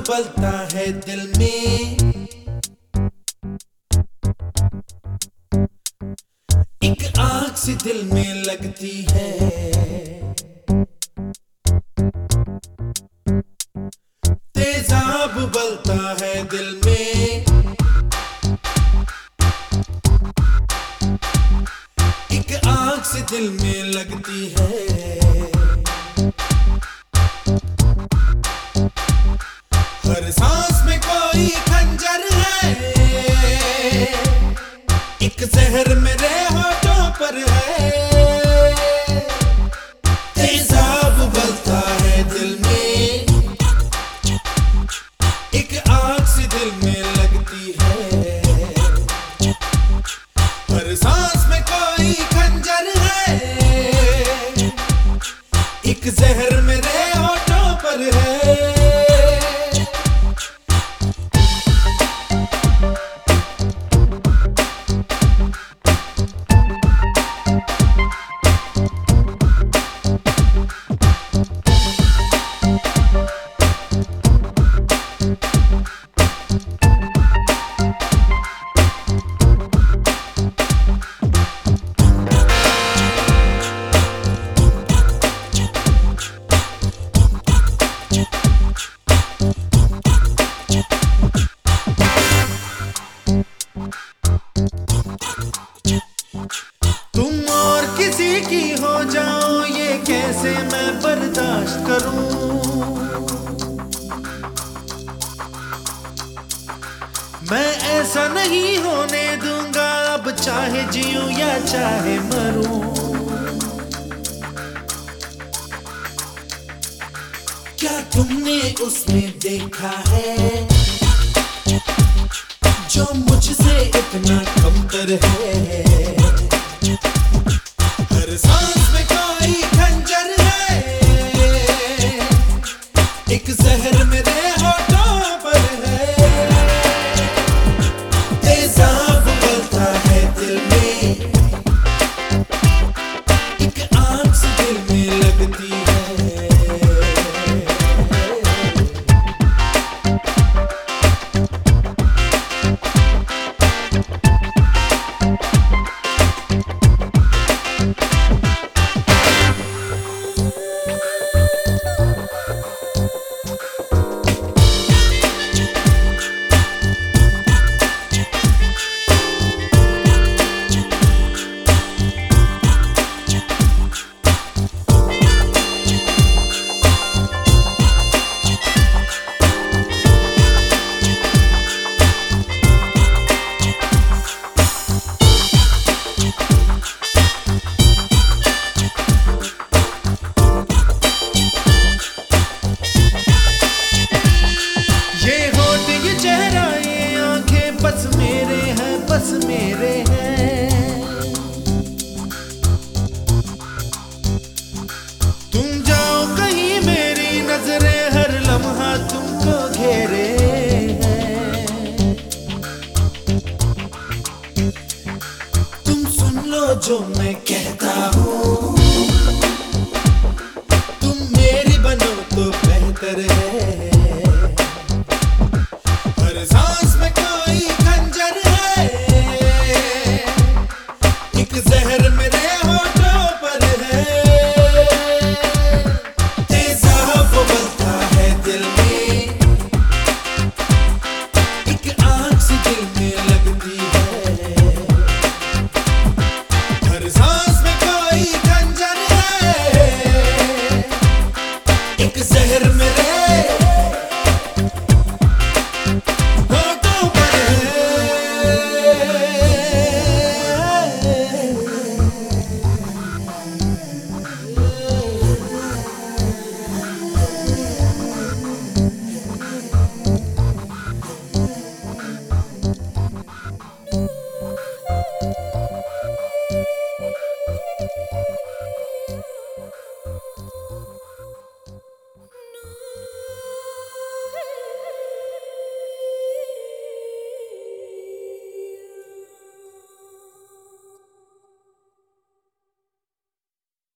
उबलता है दिल में। एक आग सी दिल में लगती है। तेजाब उबलता है दिल में। एक आग से दिल में लगती है। you. जाओ ये कैसे मैं बर्दाश्त करूँ? मैं ऐसा नहीं होने दूँगा, अब चाहे जीऊं या चाहे मरूं। क्या तुमने उसमें देखा है? जो मुझसे इतना कमतर है। मेरे हैं। तुम जाओ कहीं मेरी नज़रें, हर लम्हा तुमको घेरे हैं। तुम सुन लो जो मैं कहता हूँ। तुम मेरी बनो तो बेहतर है।